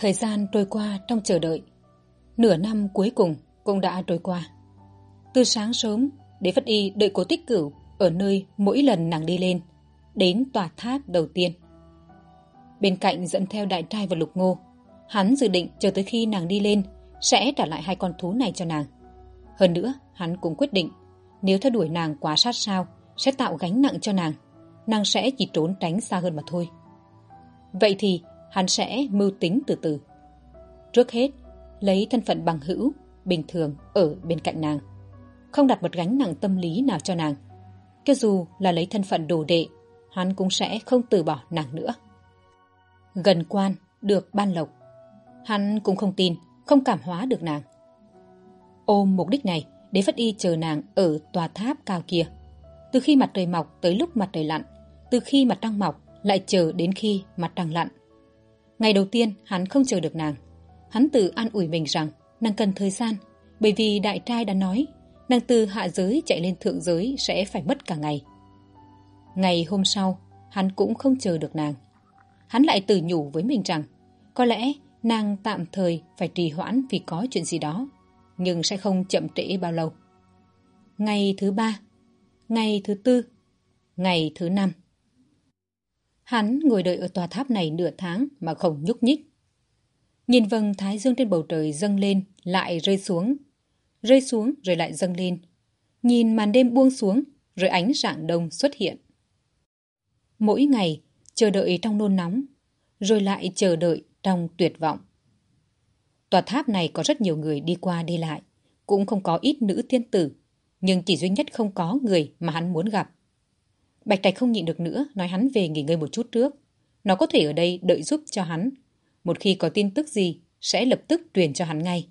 Thời gian trôi qua trong chờ đợi. Nửa năm cuối cùng cũng đã trôi qua. Từ sáng sớm, Đế Phất Y đợi cố tích cửu ở nơi mỗi lần nàng đi lên, đến tòa tháp đầu tiên. Bên cạnh dẫn theo đại trai và lục ngô, hắn dự định chờ tới khi nàng đi lên sẽ trả lại hai con thú này cho nàng. Hơn nữa, hắn cũng quyết định nếu theo đuổi nàng quá sát sao sẽ tạo gánh nặng cho nàng. Nàng sẽ chỉ trốn tránh xa hơn mà thôi. Vậy thì hắn sẽ mưu tính từ từ. Trước hết, lấy thân phận bằng hữu, bình thường ở bên cạnh nàng. Không đặt một gánh nặng tâm lý nào cho nàng. Cho dù là lấy thân phận đồ đệ, hắn cũng sẽ không từ bỏ nàng nữa. Gần quan, được ban lộc. Hắn cũng không tin, không cảm hóa được nàng. Ôm mục đích này, đế phất y chờ nàng ở tòa tháp cao kia. Từ khi mặt trời mọc tới lúc mặt trời lặn, từ khi mặt trăng mọc lại chờ đến khi mặt trăng lặn Ngày đầu tiên hắn không chờ được nàng. Hắn tự an ủi mình rằng nàng cần thời gian bởi vì đại trai đã nói nàng từ hạ giới chạy lên thượng giới sẽ phải mất cả ngày. Ngày hôm sau, hắn cũng không chờ được nàng. Hắn lại tự nhủ với mình rằng có lẽ nàng tạm thời phải trì hoãn vì có chuyện gì đó, nhưng sẽ không chậm trễ bao lâu. Ngày thứ ba, ngày thứ tư, ngày thứ năm. Hắn ngồi đợi ở tòa tháp này nửa tháng mà không nhúc nhích. Nhìn vầng thái dương trên bầu trời dâng lên, lại rơi xuống. Rơi xuống rồi lại dâng lên. Nhìn màn đêm buông xuống, rồi ánh rạng đông xuất hiện. Mỗi ngày, chờ đợi trong nôn nóng, rồi lại chờ đợi trong tuyệt vọng. Tòa tháp này có rất nhiều người đi qua đi lại, cũng không có ít nữ tiên tử, nhưng chỉ duy nhất không có người mà hắn muốn gặp. Bạch Trạch không nhịn được nữa, nói hắn về nghỉ ngơi một chút trước. Nó có thể ở đây đợi giúp cho hắn. Một khi có tin tức gì, sẽ lập tức truyền cho hắn ngay.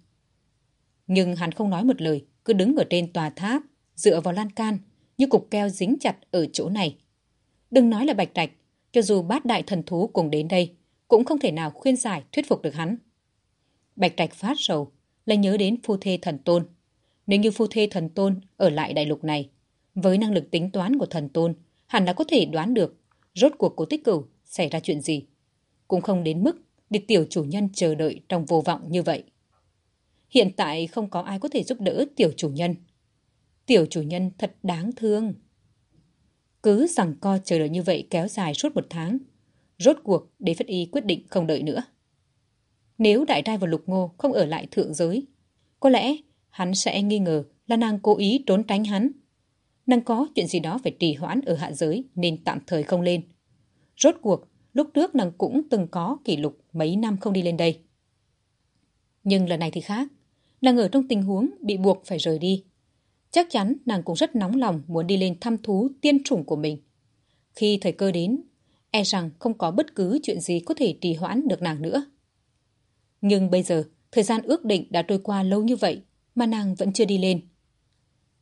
Nhưng hắn không nói một lời, cứ đứng ở trên tòa tháp, dựa vào lan can, như cục keo dính chặt ở chỗ này. Đừng nói là Bạch Trạch, cho dù bát đại thần thú cùng đến đây, cũng không thể nào khuyên giải thuyết phục được hắn. Bạch Trạch phát sầu, lại nhớ đến phu thê thần tôn. Nếu như phu thê thần tôn ở lại đại lục này, với năng lực tính toán của thần tôn, hẳn đã có thể đoán được rốt cuộc cố tích cửu xảy ra chuyện gì. Cũng không đến mức địch tiểu chủ nhân chờ đợi trong vô vọng như vậy. Hiện tại không có ai có thể giúp đỡ tiểu chủ nhân. Tiểu chủ nhân thật đáng thương. Cứ rằng co chờ đợi như vậy kéo dài suốt một tháng. Rốt cuộc đế phất y quyết định không đợi nữa. Nếu đại trai và lục ngô không ở lại thượng giới, có lẽ hắn sẽ nghi ngờ là nàng cố ý trốn tránh hắn nàng có chuyện gì đó phải trì hoãn ở hạ giới nên tạm thời không lên. Rốt cuộc, lúc trước nàng cũng từng có kỷ lục mấy năm không đi lên đây. Nhưng lần này thì khác, nàng ở trong tình huống bị buộc phải rời đi. Chắc chắn nàng cũng rất nóng lòng muốn đi lên thăm thú tiên chủng của mình. Khi thời cơ đến, e rằng không có bất cứ chuyện gì có thể trì hoãn được nàng nữa. Nhưng bây giờ, thời gian ước định đã trôi qua lâu như vậy mà nàng vẫn chưa đi lên.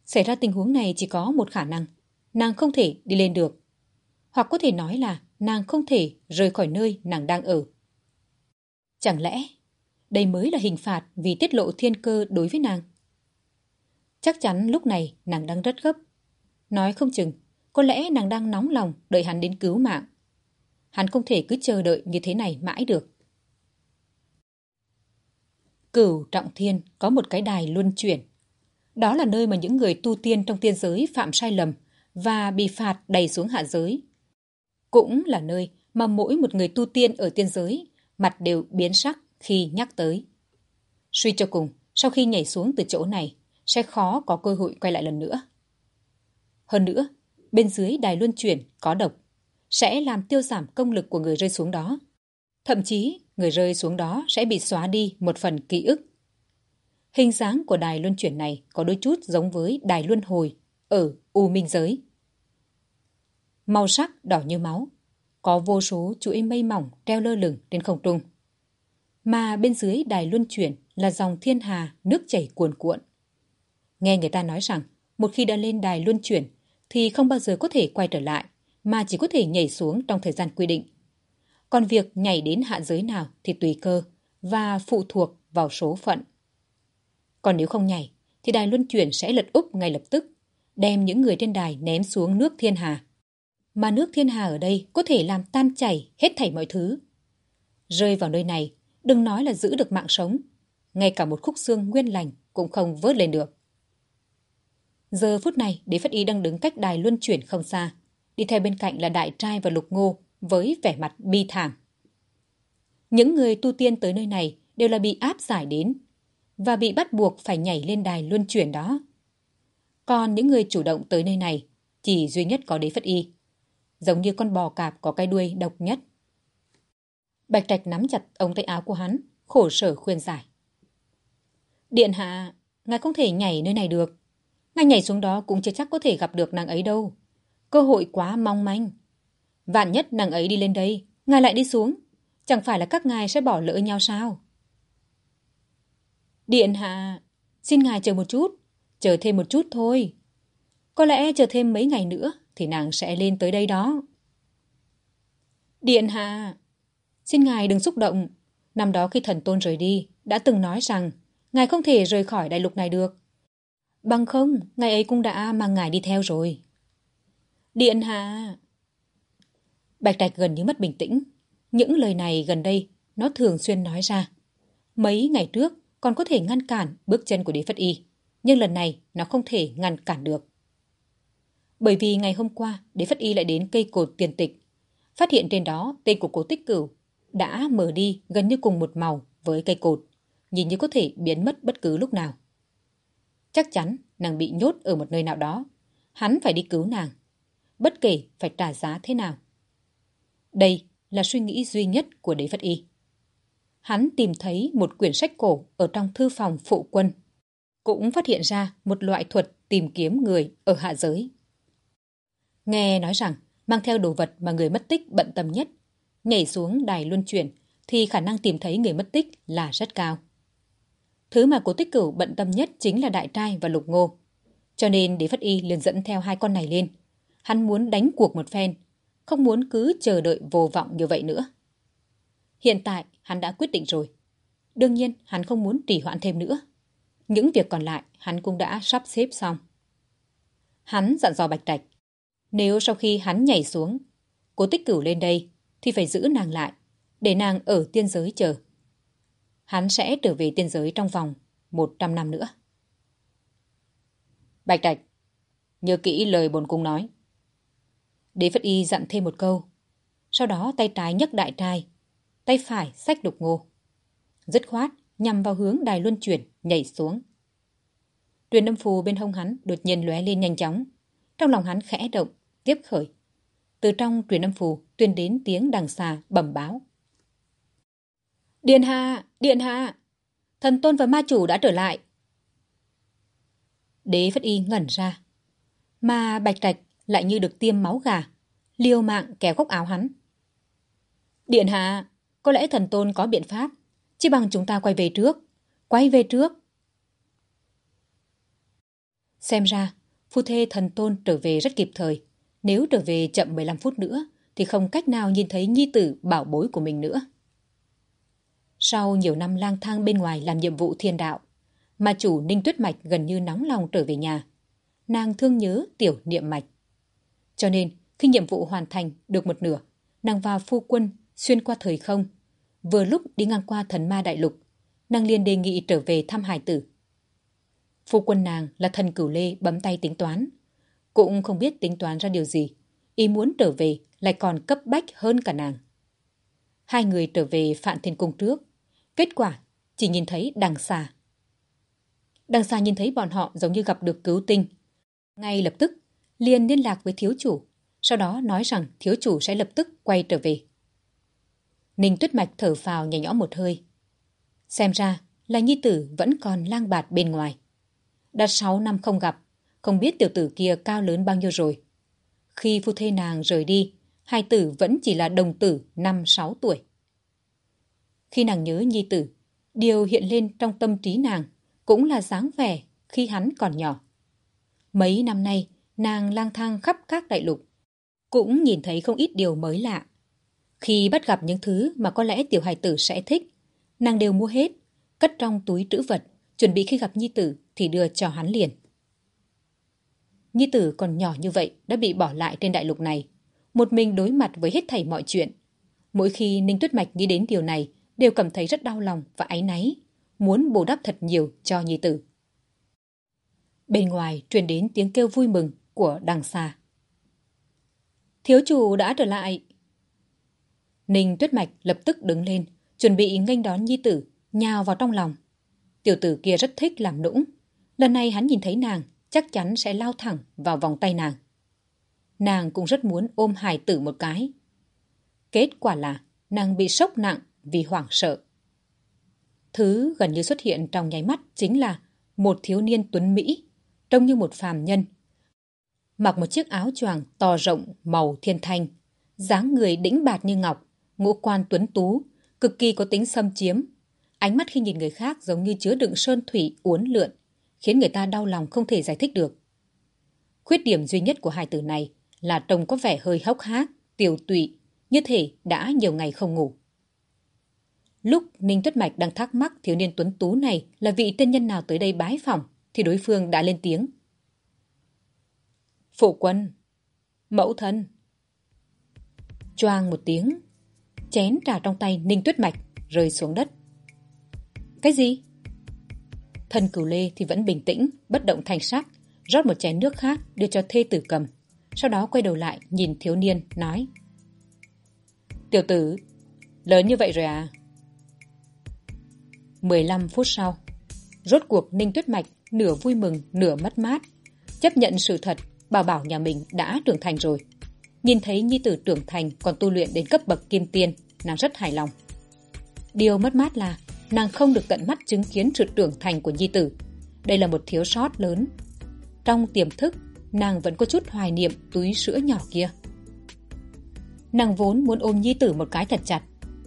Xảy ra tình huống này chỉ có một khả năng. Nàng không thể đi lên được. Hoặc có thể nói là nàng không thể rời khỏi nơi nàng đang ở. Chẳng lẽ đây mới là hình phạt vì tiết lộ thiên cơ đối với nàng? Chắc chắn lúc này nàng đang rất gấp. Nói không chừng, có lẽ nàng đang nóng lòng đợi hắn đến cứu mạng. Hắn không thể cứ chờ đợi như thế này mãi được. Cửu Trọng Thiên có một cái đài luân chuyển đó là nơi mà những người tu tiên trong tiên giới phạm sai lầm và bị phạt đầy xuống hạ giới. Cũng là nơi mà mỗi một người tu tiên ở tiên giới mặt đều biến sắc khi nhắc tới. Suy cho cùng, sau khi nhảy xuống từ chỗ này, sẽ khó có cơ hội quay lại lần nữa. Hơn nữa, bên dưới đài luân chuyển có độc, sẽ làm tiêu giảm công lực của người rơi xuống đó. Thậm chí người rơi xuống đó sẽ bị xóa đi một phần ký ức. Hình dáng của đài luân chuyển này có đôi chút giống với đài luân hồi ở U Minh Giới. Màu sắc đỏ như máu, có vô số chuỗi mây mỏng treo lơ lửng trên không trung. Mà bên dưới đài luân chuyển là dòng thiên hà nước chảy cuồn cuộn. Nghe người ta nói rằng một khi đã lên đài luân chuyển thì không bao giờ có thể quay trở lại mà chỉ có thể nhảy xuống trong thời gian quy định. Còn việc nhảy đến hạ giới nào thì tùy cơ và phụ thuộc vào số phận. Còn nếu không nhảy thì đài luân chuyển sẽ lật úp ngay lập tức, đem những người trên đài ném xuống nước thiên hà. Mà nước thiên hà ở đây có thể làm tan chảy hết thảy mọi thứ. Rơi vào nơi này, đừng nói là giữ được mạng sống, ngay cả một khúc xương nguyên lành cũng không vớt lên được. Giờ phút này, Đế Phất Y đang đứng cách đài luân chuyển không xa. Đi theo bên cạnh là Đại Trai và Lục Ngô với vẻ mặt bi thảm. Những người tu tiên tới nơi này đều là bị áp giải đến và bị bắt buộc phải nhảy lên đài luân chuyển đó. Còn những người chủ động tới nơi này chỉ duy nhất có Đế Phất Y. Giống như con bò cạp có cái đuôi độc nhất. Bạch Trạch nắm chặt ống tay áo của hắn, khổ sở khuyên giải. Điện hạ, ngài không thể nhảy nơi này được. Ngài nhảy xuống đó cũng chưa chắc có thể gặp được nàng ấy đâu. Cơ hội quá mong manh. Vạn nhất nàng ấy đi lên đây, ngài lại đi xuống. Chẳng phải là các ngài sẽ bỏ lỡ nhau sao? Điện hạ, xin ngài chờ một chút. Chờ thêm một chút thôi. Có lẽ chờ thêm mấy ngày nữa thì nàng sẽ lên tới đây đó. Điện hạ, xin ngài đừng xúc động. Năm đó khi thần tôn rời đi, đã từng nói rằng ngài không thể rời khỏi đại lục này được. Bằng không, ngài ấy cũng đã mang ngài đi theo rồi. Điện hạ! Bạch Trạch gần như mất bình tĩnh. Những lời này gần đây nó thường xuyên nói ra. Mấy ngày trước còn có thể ngăn cản bước chân của Đế Phất Y, nhưng lần này nó không thể ngăn cản được. Bởi vì ngày hôm qua Đế Phất Y lại đến cây cột tiền tịch, phát hiện trên đó tên của cố tích cửu đã mở đi gần như cùng một màu với cây cột, nhìn như có thể biến mất bất cứ lúc nào. Chắc chắn nàng bị nhốt ở một nơi nào đó. Hắn phải đi cứu nàng. Bất kể phải trả giá thế nào. Đây là suy nghĩ duy nhất của đế Phất y. Hắn tìm thấy một quyển sách cổ ở trong thư phòng phụ quân. Cũng phát hiện ra một loại thuật tìm kiếm người ở hạ giới. Nghe nói rằng mang theo đồ vật mà người mất tích bận tâm nhất, nhảy xuống đài luân chuyển thì khả năng tìm thấy người mất tích là rất cao. Thứ mà cố tích cửu bận tâm nhất chính là đại trai và lục ngô. Cho nên đế phất y liền dẫn theo hai con này lên. Hắn muốn đánh cuộc một phen, không muốn cứ chờ đợi vô vọng như vậy nữa. Hiện tại hắn đã quyết định rồi. Đương nhiên hắn không muốn trì hoãn thêm nữa. Những việc còn lại hắn cũng đã sắp xếp xong. Hắn dặn dò Bạch Trạch. Nếu sau khi hắn nhảy xuống, cố tích cửu lên đây, thì phải giữ nàng lại, để nàng ở tiên giới chờ hắn sẽ trở về tiên giới trong vòng 100 năm nữa. Bạch Trạch, nhớ kỹ lời bồn cung nói. Đế Phất Y dặn thêm một câu. Sau đó tay trái nhấc đại trai, tay phải xách đục ngô. Dứt khoát, nhằm vào hướng đài luân chuyển, nhảy xuống. Truyền âm phù bên hông hắn đột nhiên lóe lên nhanh chóng. Trong lòng hắn khẽ động, tiếp khởi. Từ trong truyền âm phù tuyên đến tiếng đằng xà bẩm báo. Điện hạ, điện hạ, thần tôn và ma chủ đã trở lại. Đế Phất Y ngẩn ra. Mà Bạch Trạch lại như được tiêm máu gà, liều mạng kéo góc áo hắn. Điện hạ, có lẽ thần tôn có biện pháp, chỉ bằng chúng ta quay về trước, quay về trước. Xem ra, phu thê thần tôn trở về rất kịp thời. Nếu trở về chậm 15 phút nữa, thì không cách nào nhìn thấy nhi tử bảo bối của mình nữa. Sau nhiều năm lang thang bên ngoài làm nhiệm vụ thiên đạo, mà chủ Ninh Tuyết Mạch gần như nóng lòng trở về nhà. Nàng thương nhớ tiểu niệm mạch. Cho nên, khi nhiệm vụ hoàn thành được một nửa, nàng và phu quân xuyên qua thời không. Vừa lúc đi ngang qua thần ma đại lục, nàng liền đề nghị trở về thăm hải tử. Phu quân nàng là thần cửu lê bấm tay tính toán. Cũng không biết tính toán ra điều gì. Ý muốn trở về lại còn cấp bách hơn cả nàng. Hai người trở về Phạn Thiên Cung trước. Kết quả chỉ nhìn thấy đằng xa. Đằng xa nhìn thấy bọn họ giống như gặp được cứu tinh. Ngay lập tức, liền liên lạc với thiếu chủ, sau đó nói rằng thiếu chủ sẽ lập tức quay trở về. Ninh tuyết mạch thở phào nhẹ nhõm một hơi. Xem ra là nhi tử vẫn còn lang bạt bên ngoài. Đã sáu năm không gặp, không biết tiểu tử kia cao lớn bao nhiêu rồi. Khi phu thê nàng rời đi, hai tử vẫn chỉ là đồng tử năm sáu tuổi. Khi nàng nhớ nhi tử, điều hiện lên trong tâm trí nàng cũng là dáng vẻ khi hắn còn nhỏ. Mấy năm nay, nàng lang thang khắp các đại lục, cũng nhìn thấy không ít điều mới lạ. Khi bắt gặp những thứ mà có lẽ tiểu hài tử sẽ thích, nàng đều mua hết, cất trong túi trữ vật, chuẩn bị khi gặp nhi tử thì đưa cho hắn liền. Nhi tử còn nhỏ như vậy đã bị bỏ lại trên đại lục này, một mình đối mặt với hết thảy mọi chuyện. Mỗi khi Ninh Tuyết Mạch nghĩ đến điều này, đều cảm thấy rất đau lòng và áy náy, muốn bù đắp thật nhiều cho nhi tử. Bên ngoài truyền đến tiếng kêu vui mừng của đằng xa. Thiếu chủ đã trở lại. Ninh Tuyết Mạch lập tức đứng lên, chuẩn bị nghênh đón nhi tử, nhào vào trong lòng. Tiểu tử kia rất thích làm nũng. Lần này hắn nhìn thấy nàng, chắc chắn sẽ lao thẳng vào vòng tay nàng. Nàng cũng rất muốn ôm hài tử một cái. Kết quả là nàng bị sốc nặng vì hoảng sợ. Thứ gần như xuất hiện trong nháy mắt chính là một thiếu niên tuấn Mỹ, trông như một phàm nhân. Mặc một chiếc áo choàng to rộng màu thiên thanh, dáng người đĩnh bạt như ngọc, ngũ quan tuấn tú, cực kỳ có tính xâm chiếm. Ánh mắt khi nhìn người khác giống như chứa đựng sơn thủy uốn lượn, khiến người ta đau lòng không thể giải thích được. Khuyết điểm duy nhất của hai từ này là trông có vẻ hơi hốc hác, tiểu tụy, như thể đã nhiều ngày không ngủ. Lúc Ninh Tuyết Mạch đang thắc mắc thiếu niên tuấn tú này là vị tiên nhân nào tới đây bái phỏng, thì đối phương đã lên tiếng. Phụ quân, mẫu thân. Choang một tiếng, chén trà trong tay Ninh Tuyết Mạch rơi xuống đất. Cái gì? Thân cửu lê thì vẫn bình tĩnh, bất động thành sắc, rót một chén nước khác đưa cho thê tử cầm. Sau đó quay đầu lại nhìn thiếu niên, nói. Tiểu tử, lớn như vậy rồi à? 15 phút sau, rốt cuộc Ninh Tuyết Mạch nửa vui mừng, nửa mất mát. Chấp nhận sự thật, bảo bảo nhà mình đã trưởng thành rồi. Nhìn thấy nhi tử trưởng thành còn tu luyện đến cấp bậc kim tiên, nàng rất hài lòng. Điều mất mát là nàng không được tận mắt chứng kiến sự trưởng thành của nhi tử. Đây là một thiếu sót lớn. Trong tiềm thức, nàng vẫn có chút hoài niệm túi sữa nhỏ kia. Nàng vốn muốn ôm nhi tử một cái thật chặt,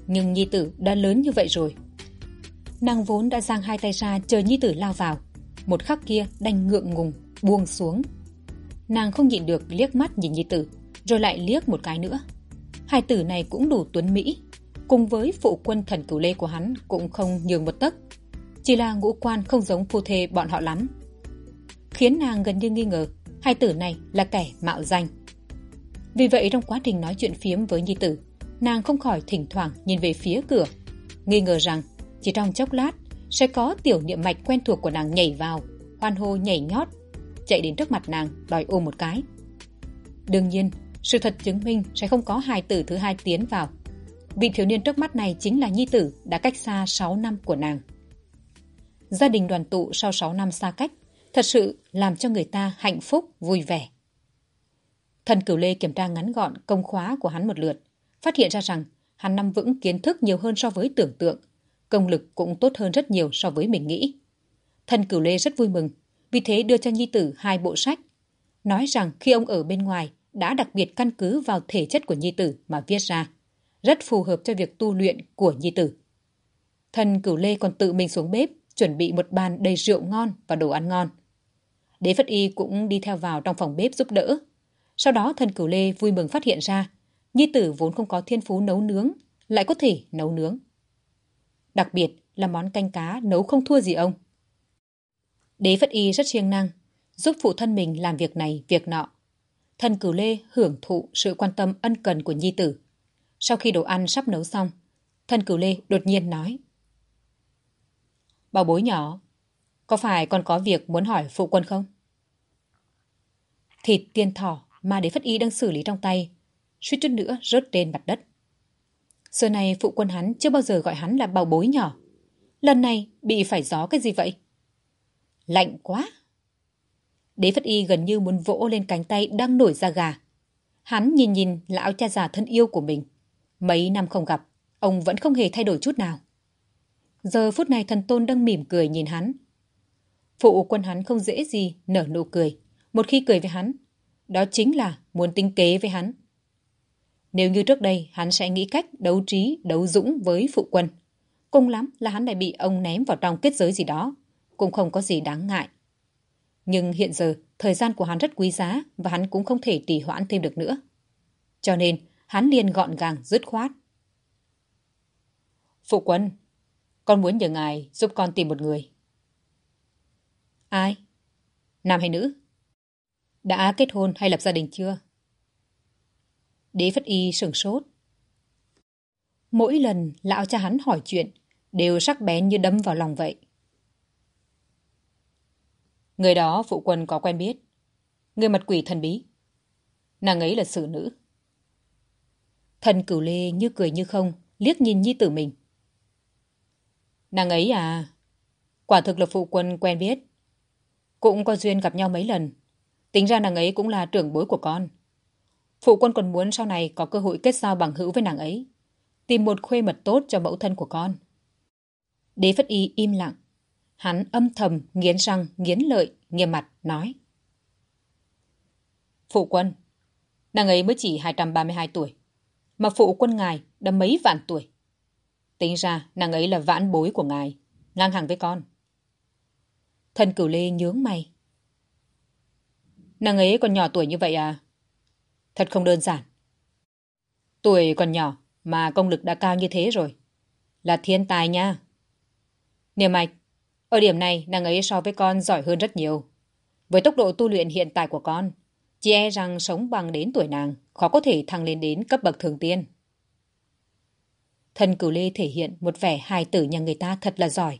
nhưng nhi tử đã lớn như vậy rồi. Nàng vốn đã giang hai tay ra chờ nhi tử lao vào. Một khắc kia đành ngượng ngùng, buông xuống. Nàng không nhịn được liếc mắt nhìn nhi tử, rồi lại liếc một cái nữa. Hai tử này cũng đủ tuấn Mỹ, cùng với phụ quân thần cửu lê của hắn cũng không nhường một tấc. Chỉ là ngũ quan không giống phu thê bọn họ lắm. Khiến nàng gần như nghi ngờ hai tử này là kẻ mạo danh. Vì vậy trong quá trình nói chuyện phiếm với nhi tử, nàng không khỏi thỉnh thoảng nhìn về phía cửa, nghi ngờ rằng chỉ trong chốc lát sẽ có tiểu niệm mạch quen thuộc của nàng nhảy vào, hoan hô nhảy nhót, chạy đến trước mặt nàng đòi ôm một cái. Đương nhiên, sự thật chứng minh sẽ không có hài tử thứ hai tiến vào. Vị thiếu niên trước mắt này chính là nhi tử đã cách xa sáu năm của nàng. Gia đình đoàn tụ sau sáu năm xa cách thật sự làm cho người ta hạnh phúc, vui vẻ. Thần cửu lê kiểm tra ngắn gọn công khóa của hắn một lượt, phát hiện ra rằng hắn nắm vững kiến thức nhiều hơn so với tưởng tượng, công lực cũng tốt hơn rất nhiều so với mình nghĩ. Thần cửu lê rất vui mừng, vì thế đưa cho nhi tử hai bộ sách, nói rằng khi ông ở bên ngoài đã đặc biệt căn cứ vào thể chất của nhi tử mà viết ra, rất phù hợp cho việc tu luyện của nhi tử. Thần cửu lê còn tự mình xuống bếp, chuẩn bị một bàn đầy rượu ngon và đồ ăn ngon. Đế Phất Y cũng đi theo vào trong phòng bếp giúp đỡ. Sau đó thần cửu lê vui mừng phát hiện ra, nhi tử vốn không có thiên phú nấu nướng, lại có thể nấu nướng. Đặc biệt là món canh cá nấu không thua gì ông. Đế Phất Y rất siêng năng, giúp phụ thân mình làm việc này, việc nọ. Thân cửu lê hưởng thụ sự quan tâm ân cần của nhi tử. Sau khi đồ ăn sắp nấu xong, Thân cửu lê đột nhiên nói. Bảo bối nhỏ, có phải còn có việc muốn hỏi phụ quân không? Thịt tiên thỏ mà đế phất y đang xử lý trong tay, suýt chút nữa rớt trên mặt đất. Xưa này phụ quân hắn chưa bao giờ gọi hắn là bảo bối nhỏ. Lần này bị phải gió cái gì vậy? Lạnh quá! Đế phất y gần như muốn vỗ lên cánh tay đang nổi ra gà. Hắn nhìn nhìn lão cha già thân yêu của mình. Mấy năm không gặp, ông vẫn không hề thay đổi chút nào. Giờ phút này thần tôn đang mỉm cười nhìn hắn. Phụ quân hắn không dễ gì nở nụ cười. Một khi cười với hắn, đó chính là muốn tính kế với hắn. Nếu như trước đây hắn sẽ nghĩ cách đấu trí, đấu dũng với phụ quân. Cùng lắm là hắn lại bị ông ném vào trong kết giới gì đó. Cũng không có gì đáng ngại. Nhưng hiện giờ, thời gian của hắn rất quý giá và hắn cũng không thể trì hoãn thêm được nữa. Cho nên, hắn liền gọn gàng, dứt khoát. Phụ quân, con muốn nhờ ngài giúp con tìm một người. Ai? Nam hay nữ? Đã kết hôn hay lập gia đình chưa? Đế Phất Y sửng sốt. Mỗi lần lão cha hắn hỏi chuyện đều sắc bén như đâm vào lòng vậy. Người đó phụ quân có quen biết. Người mặt quỷ thần bí. Nàng ấy là xử nữ. Thần cửu lê như cười như không, liếc nhìn nhi tử mình. Nàng ấy à? Quả thực là phụ quân quen biết. Cũng có duyên gặp nhau mấy lần. Tính ra nàng ấy cũng là trưởng bối của con. Phụ quân còn muốn sau này có cơ hội kết giao bằng hữu với nàng ấy. Tìm một khuê mật tốt cho mẫu thân của con. Đế Phất Y im lặng. Hắn âm thầm, nghiến răng, nghiến lợi, nghiêm mặt, nói. Phụ quân, nàng ấy mới chỉ 232 tuổi. Mà phụ quân ngài đã mấy vạn tuổi. Tính ra nàng ấy là vãn bối của ngài, ngang hàng với con. Thần cửu lê nhướng mày. Nàng ấy còn nhỏ tuổi như vậy à? Thật không đơn giản. Tuổi còn nhỏ mà công lực đã cao như thế rồi. Là thiên tài nha. Niềm mạch, ở điểm này nàng ấy so với con giỏi hơn rất nhiều. Với tốc độ tu luyện hiện tại của con, chị e rằng sống bằng đến tuổi nàng khó có thể thăng lên đến cấp bậc thường tiên. Thần cửu lê thể hiện một vẻ hài tử nhà người ta thật là giỏi.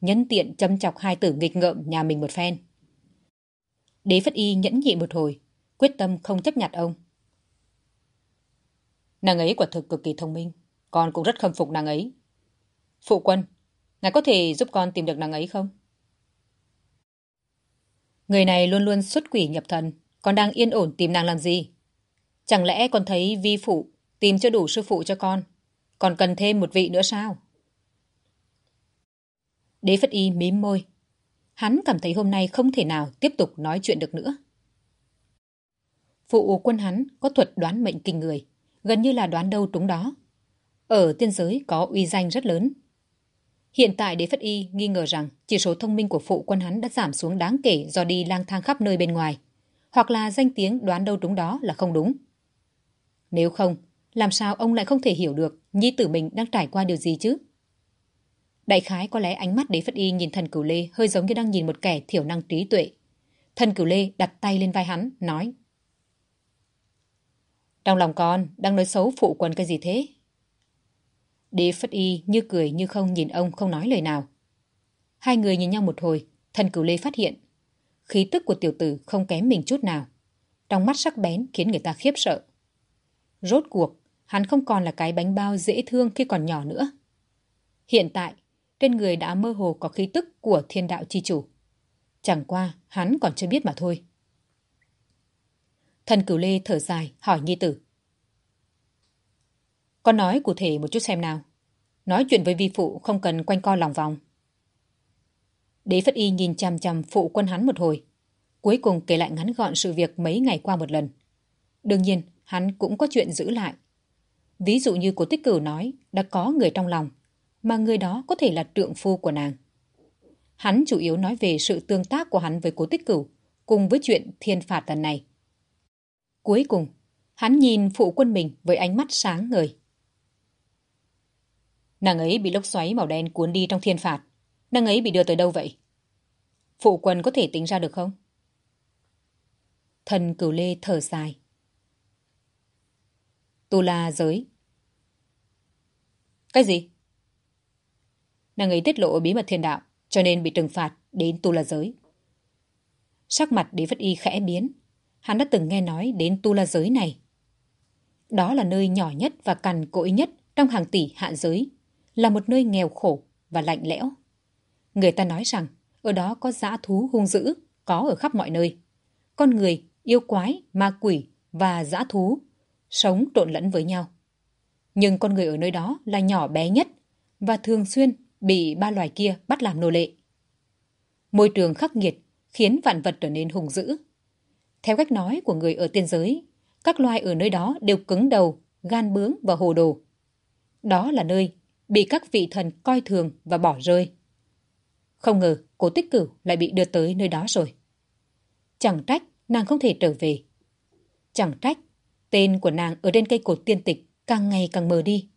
Nhân tiện châm chọc hai tử nghịch ngợm nhà mình một phen. Đế Phất Y nhẫn nhị một hồi, quyết tâm không chấp nhặt ông. Nàng ấy quả thực cực kỳ thông minh, con cũng rất khâm phục nàng ấy. Phụ quân, ngài có thể giúp con tìm được nàng ấy không? Người này luôn luôn xuất quỷ nhập thần, con đang yên ổn tìm nàng làm gì? Chẳng lẽ con thấy vi phụ tìm cho đủ sư phụ cho con, còn cần thêm một vị nữa sao? Đế Phất Y mím môi. Hắn cảm thấy hôm nay không thể nào tiếp tục nói chuyện được nữa. Phụ quân hắn có thuật đoán mệnh kinh người, gần như là đoán đâu trúng đó. Ở tiên giới có uy danh rất lớn. Hiện tại Đế Phất Y nghi ngờ rằng chỉ số thông minh của phụ quân hắn đã giảm xuống đáng kể do đi lang thang khắp nơi bên ngoài, hoặc là danh tiếng đoán đâu đúng đó là không đúng. Nếu không, làm sao ông lại không thể hiểu được nhi tử mình đang trải qua điều gì chứ? Đại khái có lẽ ánh mắt đế phất y nhìn thần cửu lê hơi giống như đang nhìn một kẻ thiểu năng trí tuệ. Thần cửu lê đặt tay lên vai hắn, nói. Trong lòng con, đang nói xấu phụ quân cái gì thế? Đế phất y như cười như không nhìn ông không nói lời nào. Hai người nhìn nhau một hồi, thần cửu lê phát hiện. Khí tức của tiểu tử không kém mình chút nào. Trong mắt sắc bén khiến người ta khiếp sợ. Rốt cuộc, hắn không còn là cái bánh bao dễ thương khi còn nhỏ nữa. Hiện tại, trên người đã mơ hồ có khí tức của thiên đạo chi chủ. Chẳng qua, hắn còn chưa biết mà thôi. Thần cửu lê thở dài, hỏi nhi tử. Con nói cụ thể một chút xem nào. Nói chuyện với vi phụ không cần quanh co lòng vòng. Đế Phất Y nhìn chằm chằm phụ quân hắn một hồi. Cuối cùng kể lại ngắn gọn sự việc mấy ngày qua một lần. Đương nhiên, hắn cũng có chuyện giữ lại. Ví dụ như của tích cửu nói, đã có người trong lòng, mà người đó có thể là trượng phu của nàng. Hắn chủ yếu nói về sự tương tác của hắn với cố tích cửu, cùng với chuyện thiên phạt lần này. Cuối cùng, hắn nhìn phụ quân mình với ánh mắt sáng ngời. Nàng ấy bị lốc xoáy màu đen cuốn đi trong thiên phạt. Nàng ấy bị đưa tới đâu vậy? Phụ quân có thể tính ra được không? Thần cửu lê thở dài. Tu la giới. Cái gì? Nàng ấy tiết lộ bí mật thiên đạo, cho nên bị trừng phạt đến tu la giới. Sắc mặt đế vất y khẽ biến. Hắn đã từng nghe nói đến tu la giới này. Đó là nơi nhỏ nhất và cằn cỗi nhất trong hàng tỷ hạ giới, là một nơi nghèo khổ và lạnh lẽo. Người ta nói rằng ở đó có dã thú hung dữ, có ở khắp mọi nơi. Con người, yêu quái, ma quỷ và dã thú sống trộn lẫn với nhau. Nhưng con người ở nơi đó là nhỏ bé nhất và thường xuyên bị ba loài kia bắt làm nô lệ. Môi trường khắc nghiệt khiến vạn vật trở nên hung dữ. Theo cách nói của người ở tiên giới, các loài ở nơi đó đều cứng đầu, gan bướng và hồ đồ. Đó là nơi bị các vị thần coi thường và bỏ rơi. Không ngờ cố tích cửu lại bị đưa tới nơi đó rồi. Chẳng trách nàng không thể trở về. Chẳng trách tên của nàng ở trên cây cột tiên tịch càng ngày càng mờ đi.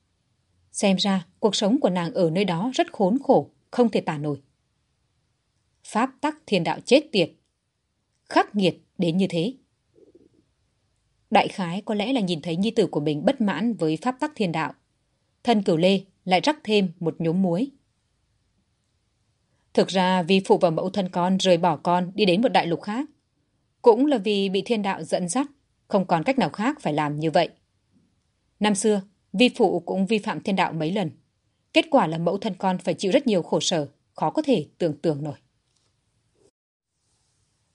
Xem ra cuộc sống của nàng ở nơi đó rất khốn khổ, không thể tả nổi. Pháp tắc thiên đạo chết tiệt. Khắc nghiệt đến như thế. Đại khái có lẽ là nhìn thấy nhi tử của mình bất mãn với pháp tắc thiên đạo. Thân cửu lê lại rắc thêm một nhúm muối. Thực ra vì phụ và mẫu thân con rời bỏ con đi đến một đại lục khác. Cũng là vì bị thiên đạo dẫn dắt, không còn cách nào khác phải làm như vậy. Năm xưa, vi phụ cũng vi phạm thiên đạo mấy lần. Kết quả là mẫu thân con phải chịu rất nhiều khổ sở, khó có thể tưởng tượng nổi.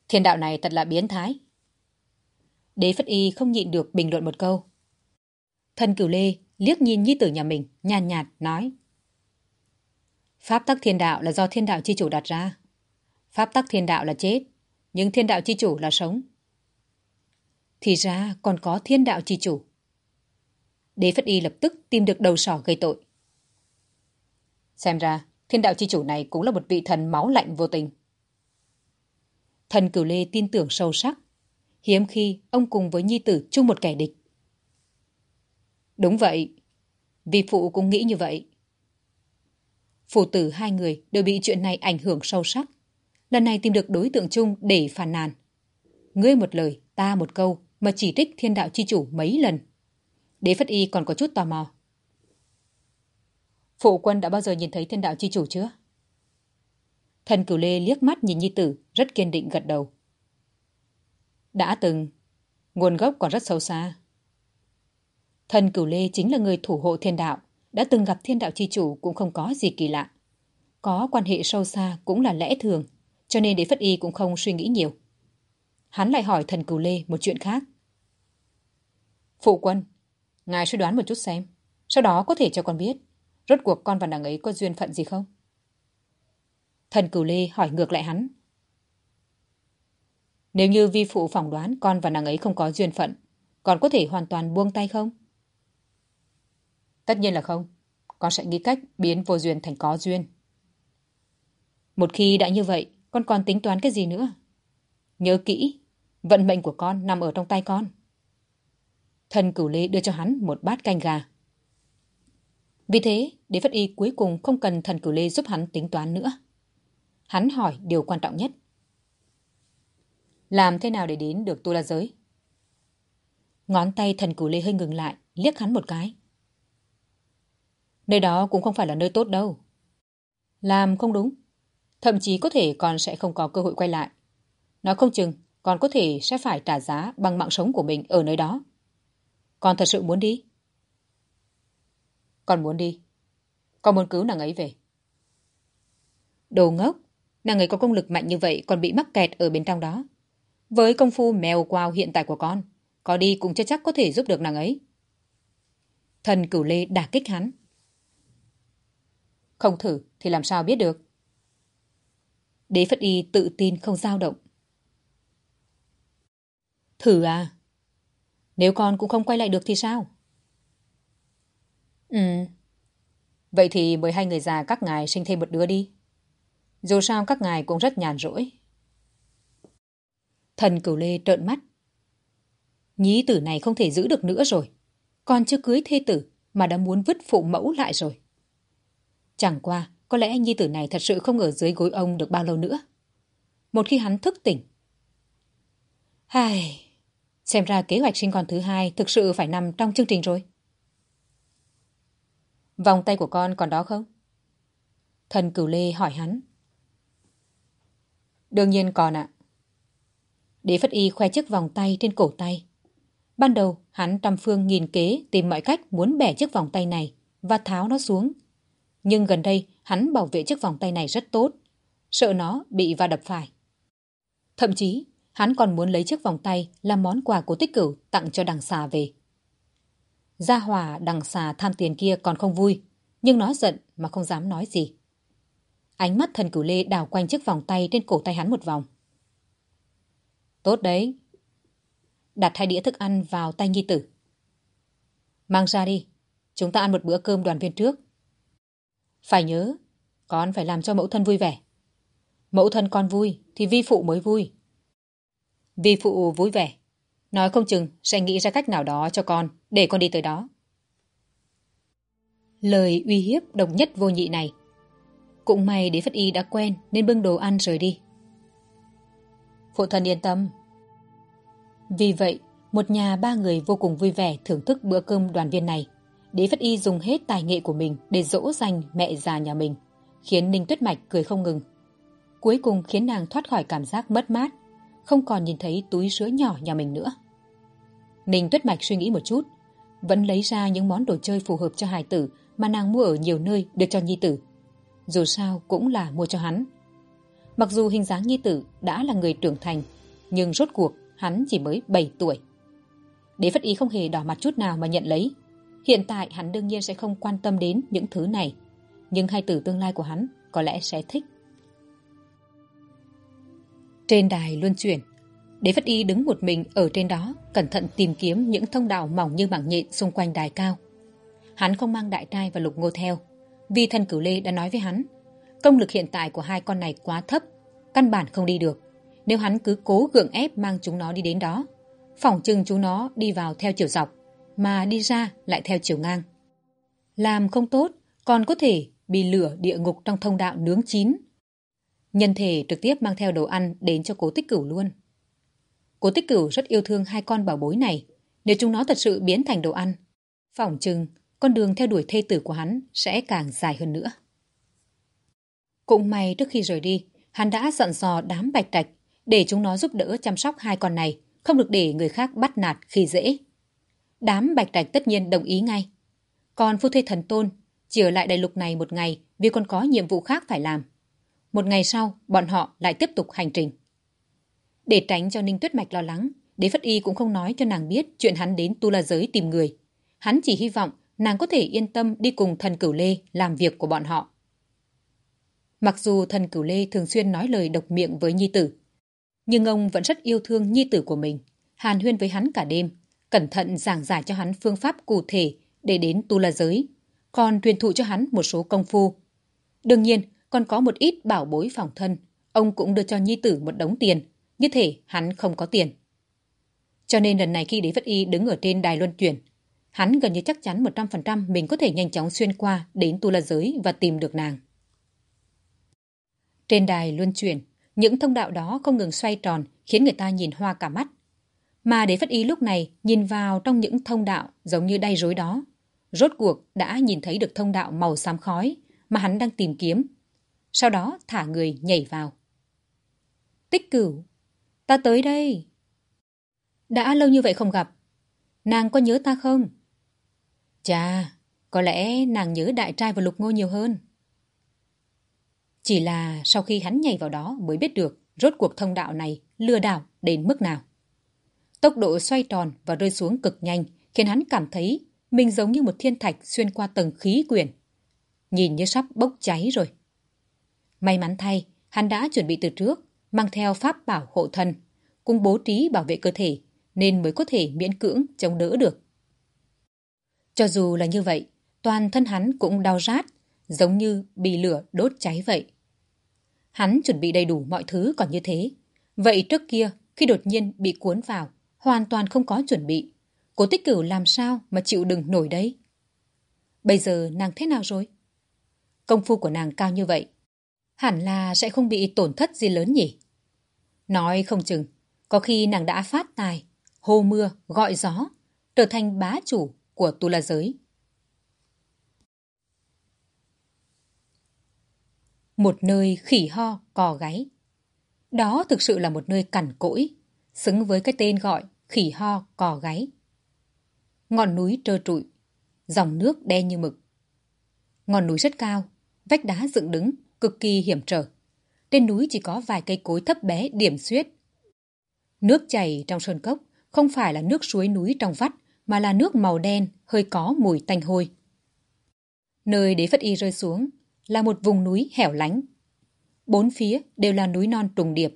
Thiên đạo này thật là biến thái. Đế Phất Y không nhịn được bình luận một câu. Thân cửu lê liếc nhìn nhi tử nhà mình, nhàn nhạt, nói. Pháp tắc thiên đạo là do thiên đạo chi chủ đặt ra. Pháp tắc thiên đạo là chết, nhưng thiên đạo chi chủ là sống. Thì ra còn có thiên đạo chi chủ. Đế Phất Y lập tức tìm được đầu sỏ gây tội. Xem ra, thiên đạo chi chủ này cũng là một vị thần máu lạnh vô tình. Thần cửu lê tin tưởng sâu sắc. Hiếm khi ông cùng với nhi tử chung một kẻ địch. Đúng vậy. Vì phụ cũng nghĩ như vậy. Phụ tử hai người đều bị chuyện này ảnh hưởng sâu sắc. Lần này tìm được đối tượng chung để phàn nàn. Ngươi một lời, ta một câu mà chỉ trích thiên đạo chi chủ mấy lần. Đế Phất Y còn có chút tò mò. Phụ quân đã bao giờ nhìn thấy thiên đạo chi chủ chưa? Thần cửu lê liếc mắt nhìn nhi tử, rất kiên định gật đầu. Đã từng, nguồn gốc còn rất sâu xa. Thần cửu lê chính là người thủ hộ thiên đạo, đã từng gặp thiên đạo chi chủ cũng không có gì kỳ lạ. Có quan hệ sâu xa cũng là lẽ thường, cho nên đế phất y cũng không suy nghĩ nhiều. Hắn lại hỏi thần cửu lê một chuyện khác. Phụ quân, ngài suy đoán một chút xem, sau đó có thể cho con biết, rốt cuộc con và nàng ấy có duyên phận gì không? Thần cửu lê hỏi ngược lại hắn. Nếu như vi phụ phỏng đoán con và nàng ấy không có duyên phận, còn có thể hoàn toàn buông tay không? Tất nhiên là không. Con sẽ nghĩ cách biến vô duyên thành có duyên. Một khi đã như vậy, con còn tính toán cái gì nữa? Nhớ kỹ, vận mệnh của con nằm ở trong tay con. Thần cửu lê đưa cho hắn một bát canh gà. Vì thế, Đế Phất Y cuối cùng không cần thần cửu lê giúp hắn tính toán nữa. Hắn hỏi điều quan trọng nhất. Làm thế nào để đến được tu la giới? Ngón tay thần cửu lê hơi ngừng lại, liếc hắn một cái. Nơi đó cũng không phải là nơi tốt đâu. Làm không đúng. Thậm chí có thể còn sẽ không có cơ hội quay lại. Nói không chừng, còn có thể sẽ phải trả giá bằng mạng sống của mình ở nơi đó. Con thật sự muốn đi? Con muốn đi. Con muốn cứu nàng ấy về. Đồ ngốc. Nàng ấy có công lực mạnh như vậy còn bị mắc kẹt ở bên trong đó. Với công phu mèo quao hiện tại của con, có đi cũng chưa chắc có thể giúp được nàng ấy. Thần cửu lê đả kích hắn. Không thử thì làm sao biết được. Đế Phất Y tự tin không dao động. Thử à? Nếu con cũng không quay lại được thì sao? Ừ. Vậy thì mời hai người già các ngài sinh thêm một đứa đi. Dù sao các ngài cũng rất nhàn rỗi. Thần cửu lê trợn mắt. Nhí tử này không thể giữ được nữa rồi. Còn chưa cưới thê tử mà đã muốn vứt phụ mẫu lại rồi. Chẳng qua, có lẽ nhi tử này thật sự không ở dưới gối ông được bao lâu nữa. Một khi hắn thức tỉnh. Hài... xem ra kế hoạch sinh con thứ hai thực sự phải nằm trong chương trình rồi. Vòng tay của con còn đó không? Thần cửu lê hỏi hắn. Đương nhiên còn ạ. Đế Phất Y khoe chiếc vòng tay trên cổ tay. Ban đầu, hắn trăm phương nghìn kế tìm mọi cách muốn bẻ chiếc vòng tay này và tháo nó xuống. Nhưng gần đây, hắn bảo vệ chiếc vòng tay này rất tốt, sợ nó bị va đập phải. Thậm chí, hắn còn muốn lấy chiếc vòng tay làm món quà của tích cửu tặng cho đằng xà về. Gia hòa đằng xà tham tiền kia còn không vui, nhưng nó giận mà không dám nói gì. Ánh mắt thần cửu lê đào quanh chiếc vòng tay trên cổ tay hắn một vòng. Tốt đấy. Đặt hai đĩa thức ăn vào tay nhi tử. Mang ra đi, chúng ta ăn một bữa cơm đoàn viên trước. Phải nhớ, con phải làm cho mẫu thân vui vẻ. Mẫu thân con vui thì vi phụ mới vui. Vi phụ vui vẻ. Nói không chừng sẽ nghĩ ra cách nào đó cho con để con đi tới đó. Lời uy hiếp độc nhất vô nhị này. Cũng may đế phất y đã quen nên bưng đồ ăn rời đi. Phụ thân yên tâm. Vì vậy, một nhà ba người vô cùng vui vẻ thưởng thức bữa cơm đoàn viên này. Đế phất y dùng hết tài nghệ của mình để dỗ dành mẹ già nhà mình, khiến Ninh Tuyết Mạch cười không ngừng. Cuối cùng khiến nàng thoát khỏi cảm giác mất mát, không còn nhìn thấy túi sữa nhỏ nhà mình nữa. Ninh Tuyết Mạch suy nghĩ một chút, vẫn lấy ra những món đồ chơi phù hợp cho hài tử mà nàng mua ở nhiều nơi được cho nhi tử. Dù sao cũng là mua cho hắn. Mặc dù hình dáng nhi tử đã là người trưởng thành, nhưng rốt cuộc hắn chỉ mới bảy tuổi. Đế Phất Y không hề đỏ mặt chút nào mà nhận lấy. Hiện tại hắn đương nhiên sẽ không quan tâm đến những thứ này, nhưng hai tử tương lai của hắn có lẽ sẽ thích. Trên đài luân chuyển, Đế Phất Y đứng một mình ở trên đó, cẩn thận tìm kiếm những thông đạo mỏng như mảng nhện xung quanh đài cao. Hắn không mang đại trai và lục ngô theo, vì thần cửu lê đã nói với hắn, công lực hiện tại của hai con này quá thấp, căn bản không đi được. Nếu hắn cứ cố gượng ép mang chúng nó đi đến đó, phỏng chừng chúng nó đi vào theo chiều dọc, mà đi ra lại theo chiều ngang. Làm không tốt, còn có thể bị lửa địa ngục trong thông đạo nướng chín. Nhân thể trực tiếp mang theo đồ ăn đến cho cố tích cửu luôn. Cố tích cửu rất yêu thương hai con bảo bối này. Nếu chúng nó thật sự biến thành đồ ăn, phỏng chừng con đường theo đuổi thê tử của hắn sẽ càng dài hơn nữa. Cũng may trước khi rời đi, hắn đã dặn dò đám bạch trạch để chúng nó giúp đỡ chăm sóc hai con này, không được để người khác bắt nạt khi dễ. Đám bạch trạch tất nhiên đồng ý ngay. Còn phu thê thần tôn chỉ ở lại đại lục này một ngày vì còn có nhiệm vụ khác phải làm. Một ngày sau, bọn họ lại tiếp tục hành trình. Để tránh cho Ninh Tuyết Mạch lo lắng, Đế Phất Y cũng không nói cho nàng biết chuyện hắn đến Tu La Giới tìm người. Hắn chỉ hy vọng nàng có thể yên tâm đi cùng thần cửu lê làm việc của bọn họ. Mặc dù thần cửu lê thường xuyên nói lời độc miệng với nhi tử, nhưng ông vẫn rất yêu thương nhi tử của mình, hàn huyên với hắn cả đêm, cẩn thận giảng giải cho hắn phương pháp cụ thể để đến tu la giới, còn truyền thụ cho hắn một số công phu. Đương nhiên, còn có một ít bảo bối phòng thân, ông cũng đưa cho nhi tử một đống tiền, như thể hắn không có tiền. Cho nên lần này khi Đế Phất Y đứng ở trên đài luân chuyển, hắn gần như chắc chắn 100% mình có thể nhanh chóng xuyên qua đến tu la giới và tìm được nàng. Trên đài luân chuyển, những thông đạo đó không ngừng xoay tròn khiến người ta nhìn hoa cả mắt. Mà để Phất Y lúc này nhìn vào trong những thông đạo giống như đay rối đó. Rốt cuộc đã nhìn thấy được thông đạo màu xám khói mà hắn đang tìm kiếm. Sau đó thả người nhảy vào. Tích cửu, ta tới đây. Đã lâu như vậy không gặp. Nàng có nhớ ta không? Chà, có lẽ nàng nhớ đại trai và lục ngô nhiều hơn. Chỉ là sau khi hắn nhảy vào đó mới biết được rốt cuộc thông đạo này lừa đảo đến mức nào. Tốc độ xoay tròn và rơi xuống cực nhanh khiến hắn cảm thấy mình giống như một thiên thạch xuyên qua tầng khí quyển. Nhìn như sắp bốc cháy rồi. May mắn thay, hắn đã chuẩn bị từ trước, mang theo pháp bảo hộ thân, cùng bố trí bảo vệ cơ thể, nên mới có thể miễn cưỡng chống đỡ được. Cho dù là như vậy, toàn thân hắn cũng đau rát, giống như bị lửa đốt cháy vậy. Hắn chuẩn bị đầy đủ mọi thứ còn như thế. Vậy trước kia, khi đột nhiên bị cuốn vào, hoàn toàn không có chuẩn bị. Cố tích cửu làm sao mà chịu đựng nổi đấy? Bây giờ nàng thế nào rồi? Công phu của nàng cao như vậy. Hẳn là sẽ không bị tổn thất gì lớn nhỉ? Nói không chừng, có khi nàng đã phát tài, hô mưa, gọi gió, trở thành bá chủ của tu la giới. Một nơi khỉ ho, cò gáy. Đó thực sự là một nơi cằn cỗi, xứng với cái tên gọi khỉ ho, cò gáy. Ngọn núi trơ trụi, dòng nước đen như mực. Ngọn núi rất cao, vách đá dựng đứng, cực kỳ hiểm trở. Trên núi chỉ có vài cây cối thấp bé điểm xuyết. Nước chảy trong sơn cốc không phải là nước suối núi trong vắt mà là nước màu đen hơi có mùi tanh hôi. Nơi đế phất y rơi xuống là một vùng núi hẻo lánh. Bốn phía đều là núi non trùng điệp.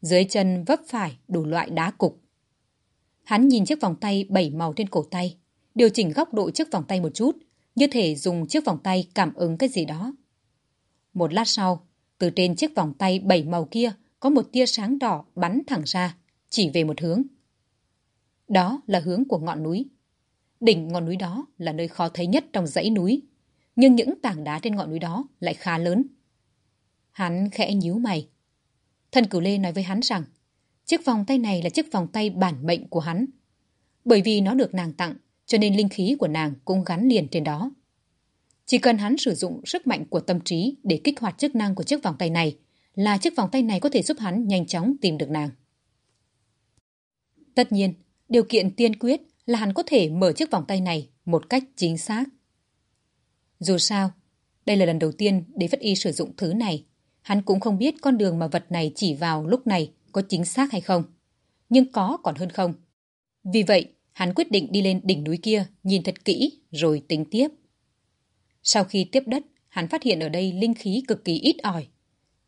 Dưới chân vấp phải đủ loại đá cục. Hắn nhìn chiếc vòng tay bảy màu trên cổ tay, điều chỉnh góc độ chiếc vòng tay một chút, như thể dùng chiếc vòng tay cảm ứng cái gì đó. Một lát sau, từ trên chiếc vòng tay bảy màu kia có một tia sáng đỏ bắn thẳng ra, chỉ về một hướng. Đó là hướng của ngọn núi. Đỉnh ngọn núi đó là nơi khó thấy nhất trong dãy núi, nhưng những tảng đá trên ngọn núi đó lại khá lớn. Hắn khẽ nhíu mày. thân cửu lê nói với hắn rằng chiếc vòng tay này là chiếc vòng tay bản mệnh của hắn. Bởi vì nó được nàng tặng, cho nên linh khí của nàng cũng gắn liền trên đó. Chỉ cần hắn sử dụng sức mạnh của tâm trí để kích hoạt chức năng của chiếc vòng tay này, là chiếc vòng tay này có thể giúp hắn nhanh chóng tìm được nàng. Tất nhiên, điều kiện tiên quyết là hắn có thể mở chiếc vòng tay này một cách chính xác. Dù sao, đây là lần đầu tiên để Phất Y sử dụng thứ này. Hắn cũng không biết con đường mà vật này chỉ vào lúc này có chính xác hay không. Nhưng có còn hơn không. Vì vậy, hắn quyết định đi lên đỉnh núi kia, nhìn thật kỹ, rồi tính tiếp. Sau khi tiếp đất, hắn phát hiện ở đây linh khí cực kỳ ít ỏi.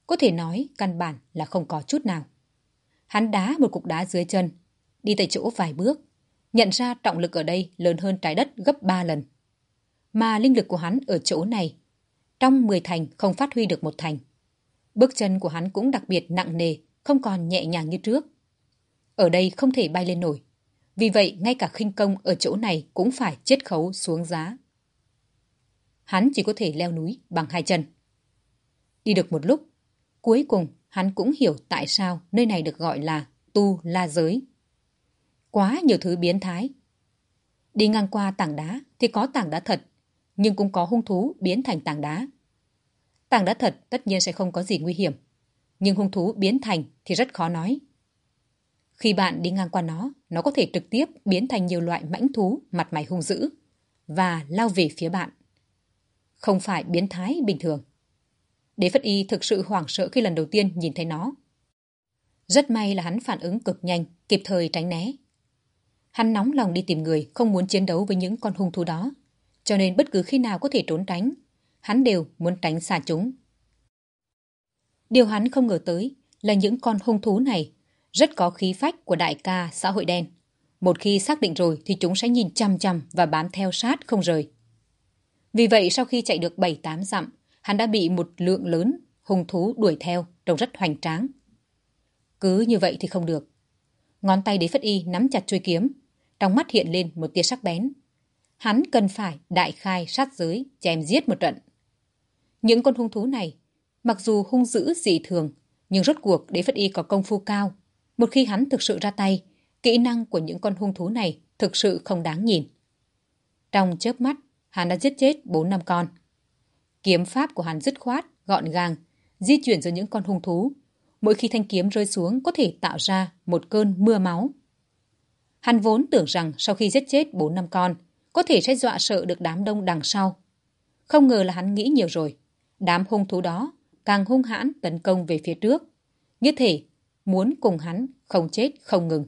Có thể nói căn bản là không có chút nào. Hắn đá một cục đá dưới chân, đi tại chỗ vài bước, nhận ra trọng lực ở đây lớn hơn trái đất gấp 3 lần. Mà linh lực của hắn ở chỗ này, trong 10 thành không phát huy được một thành. Bước chân của hắn cũng đặc biệt nặng nề, không còn nhẹ nhàng như trước. Ở đây không thể bay lên nổi. Vì vậy, ngay cả khinh công ở chỗ này cũng phải chết khấu xuống giá. Hắn chỉ có thể leo núi bằng hai chân. Đi được một lúc, cuối cùng hắn cũng hiểu tại sao nơi này được gọi là tu la giới. Quá nhiều thứ biến thái. Đi ngang qua tảng đá thì có tảng đá thật, nhưng cũng có hung thú biến thành tảng đá. Tảng đá thật tất nhiên sẽ không có gì nguy hiểm, nhưng hung thú biến thành thì rất khó nói. Khi bạn đi ngang qua nó, nó có thể trực tiếp biến thành nhiều loại mãnh thú mặt mày hung dữ và lao về phía bạn. Không phải biến thái bình thường. Đế Phất Y thực sự hoảng sợ khi lần đầu tiên nhìn thấy nó. Rất may là hắn phản ứng cực nhanh, kịp thời tránh né. Hắn nóng lòng đi tìm người, không muốn chiến đấu với những con hung thú đó. Cho nên bất cứ khi nào có thể trốn tránh, hắn đều muốn tránh xa chúng. Điều hắn không ngờ tới là những con hung thú này rất có khí phách của đại ca xã hội đen. Một khi xác định rồi thì chúng sẽ nhìn chăm chăm và bám theo sát không rời. Vì vậy sau khi chạy được 7-8 dặm, hắn đã bị một lượng lớn hung thú đuổi theo, trông rất hoành tráng. Cứ như vậy thì không được. Ngón tay đế phất y nắm chặt chuôi kiếm, trong mắt hiện lên một tia sắc bén. Hắn cần phải đại khai sát giới, chém giết một trận. Những con hung thú này, mặc dù hung dữ dị thường, nhưng rốt cuộc đế phất y có công phu cao. Một khi hắn thực sự ra tay, kỹ năng của những con hung thú này thực sự không đáng nhìn. Trong chớp mắt, hắn đã giết chết bốn năm con. Kiếm pháp của hắn dứt khoát, gọn gàng, di chuyển giữa những con hung thú. Mỗi khi thanh kiếm rơi xuống có thể tạo ra một cơn mưa máu. Hắn vốn tưởng rằng sau khi giết chết bốn năm con, có thể sẽ dọa sợ được đám đông đằng sau. Không ngờ là hắn nghĩ nhiều rồi. Đám hung thú đó càng hung hãn tấn công về phía trước. Như thể muốn cùng hắn không chết không ngừng.